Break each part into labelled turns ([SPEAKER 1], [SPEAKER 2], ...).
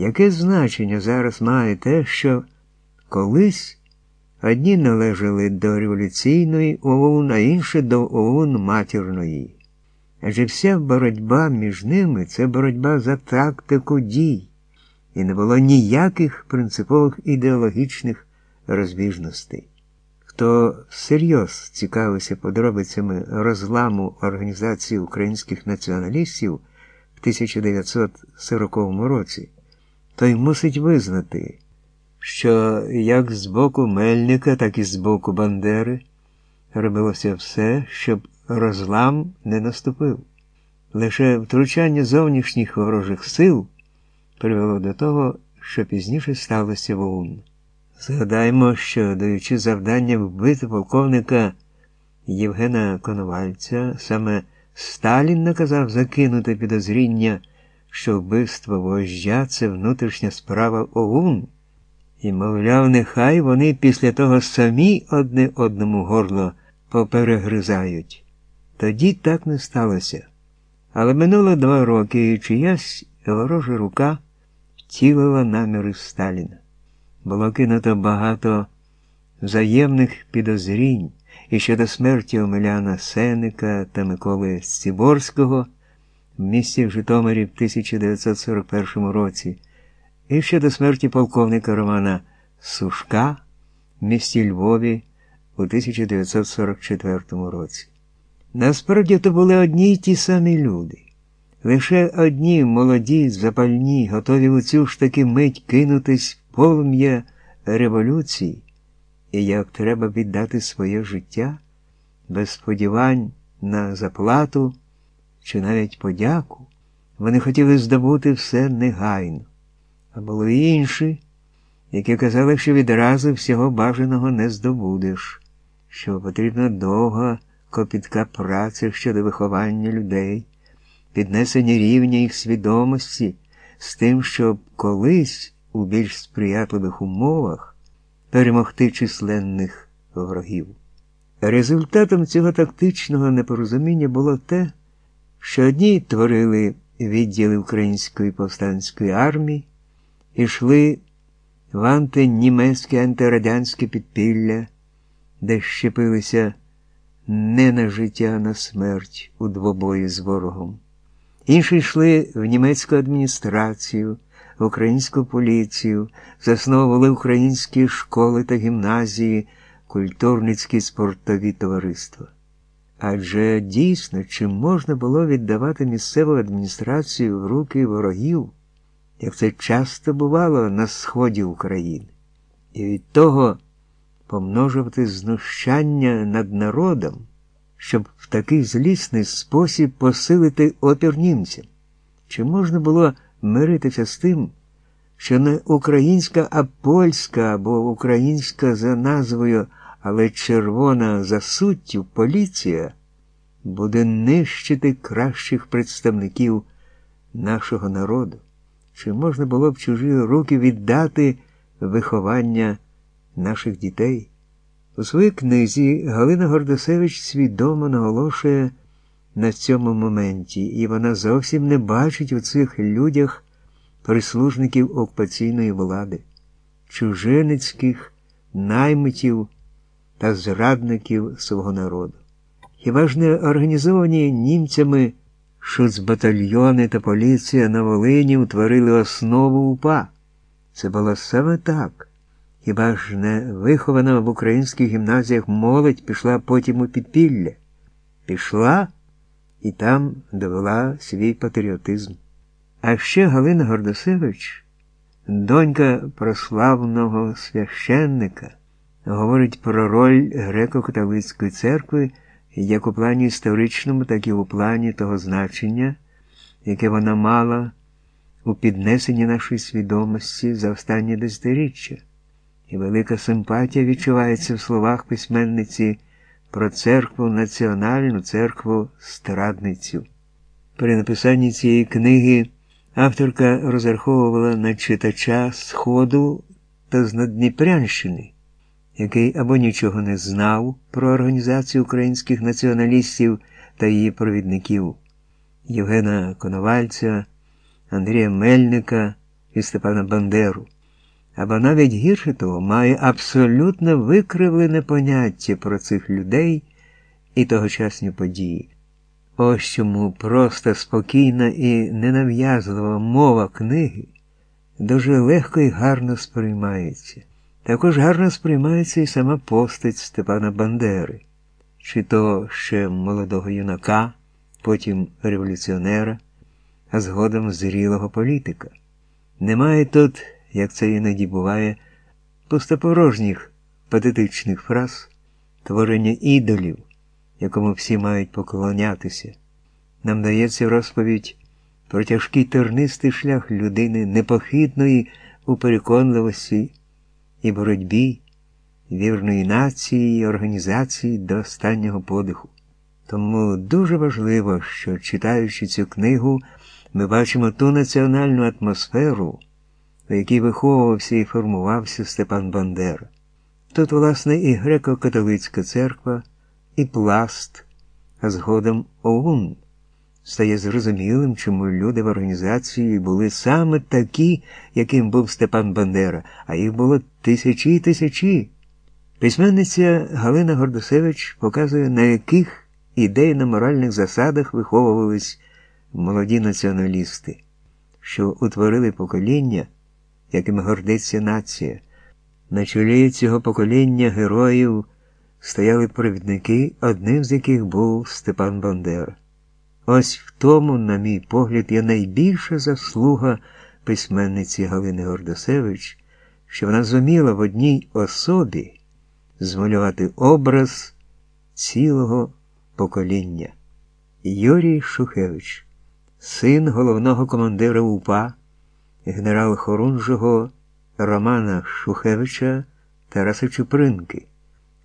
[SPEAKER 1] Яке значення зараз має те, що колись одні належали до революційної ОУН, а інші до ОУН матірної? Адже вся боротьба між ними це боротьба за тактику дій, і не було ніяких принципових ідеологічних розбіжностей. Хто всерйоз цікавився подробицями розламу Організації українських націоналістів в 1940 році, той мусить визнати, що як з боку Мельника, так і з боку Бандери робилося все, щоб розлам не наступив. Лише втручання зовнішніх ворожих сил привело до того, що пізніше сталося в ОУН. Згадаймо, що, даючи завдання вбити полковника Євгена Коновальця, саме Сталін наказав закинути підозріння, що вбивство вождя це внутрішня справа ОУН, і, мовляв, нехай вони після того самі одне одному горло поперегризають. Тоді так не сталося. Але минуло два роки і чиясь ворожа рука втілила наміри Сталіна. Було кинуто багато взаємних підозрінь і щодо смерті Омеляна Сеника та Миколи Сціборського в місті Житомирі в 1941 році, і щодо смерті полковника Романа Сушка в місті Львові у 1944 році. Насправді то були одні й ті самі люди. Лише одні молоді, запальні, готові у цю ж таки мить кинутись в полум'я революції, і як треба віддати своє життя без сподівань на заплату чи навіть подяку, вони хотіли здобути все негайно. А були інші, які казали, що відразу всього бажаного не здобудеш, що потрібна довга копітка праця щодо виховання людей піднесення рівня їх свідомості з тим, щоб колись у більш сприятливих умовах перемогти численних ворогів. Результатом цього тактичного непорозуміння було те, що одні творили відділи Української повстанської армії і йшли в антинімецьке антирадянське підпілля, де щепилися не на життя, а на смерть у двобої з ворогом. Інші йшли в німецьку адміністрацію, в українську поліцію, засновували українські школи та гімназії, культурницькі спортові товариства. Адже дійсно, чи можна було віддавати місцеву адміністрацію в руки ворогів, як це часто бувало на сході України, і від того помножувати знущання над народом? щоб в такий злісний спосіб посилити опір німцям? Чи можна було миритися з тим, що не українська, а польська або українська за назвою, але червона за суттю поліція буде нищити кращих представників нашого народу? Чи можна було б чужі руки віддати виховання наших дітей? У своїй книзі Галина Гордосевич свідомо наголошує на цьому моменті, і вона зовсім не бачить у цих людях прислужників окупаційної влади, чужиницьких наймитів та зрадників свого народу. Хіба ж не організовані німцями шуцбатальйони та поліція на Волині утворили основу УПА? Це було саме так. Хіба ж не вихована в українських гімназіях молодь пішла потім у підпілля? Пішла і там довела свій патріотизм. А ще Галина Гордосевич, донька прославного священника, говорить про роль греко-католицької церкви як у плані історичному, так і у плані того значення, яке вона мала у піднесенні нашої свідомості за останні десятиріччя і велика симпатія відчувається в словах письменниці про церкву національну церкву страдницю. При написанні цієї книги авторка розраховувала на читача Сходу та з Надніпрянщини, який або нічого не знав про організацію українських націоналістів та її провідників Євгена Коновальця, Андрія Мельника і Степана Бандеру, або навіть гірше того, має абсолютно викривлене поняття про цих людей і тогочасні події. Ось чому просто спокійна і ненав'язлива мова книги дуже легко і гарно сприймається. Також гарно сприймається і сама постать Степана Бандери, чи то ще молодого юнака, потім революціонера, а згодом зрілого політика. Немає тут, як це іноді буває, пустопорожніх патетичних фраз, творення ідолів, якому всі мають поклонятися. Нам дається розповідь про тяжкий тернистий шлях людини непохитної у переконливості і боротьбі, вірної нації і організації до останнього подиху. Тому дуже важливо, що читаючи цю книгу, ми бачимо ту національну атмосферу, в якій виховувався і формувався Степан Бандера. Тут, власне, і греко-католицька церква, і пласт, а згодом ОУН. Стає зрозумілим, чому люди в організації були саме такі, яким був Степан Бандера, а їх було тисячі і тисячі. Письменниця Галина Гордосевич показує, на яких ідейно-моральних засадах виховувались молоді націоналісти, що утворили покоління, яким гордиться нація. На чолі цього покоління героїв стояли провідники, одним з яких був Степан Бандера. Ось в тому, на мій погляд, є найбільша заслуга письменниці Галини Гордосевич, що вона зуміла в одній особі змалювати образ цілого покоління. Юрій Шухевич, син головного командира УПА, генерал Хорунжого Романа Шухевича Тараса Чупринки,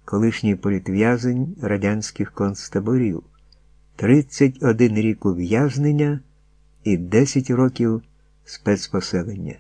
[SPEAKER 1] колишній політв'язень радянських концтаборів. 31 рік ув'язнення і 10 років спецпоселення.